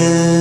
good.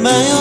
没有。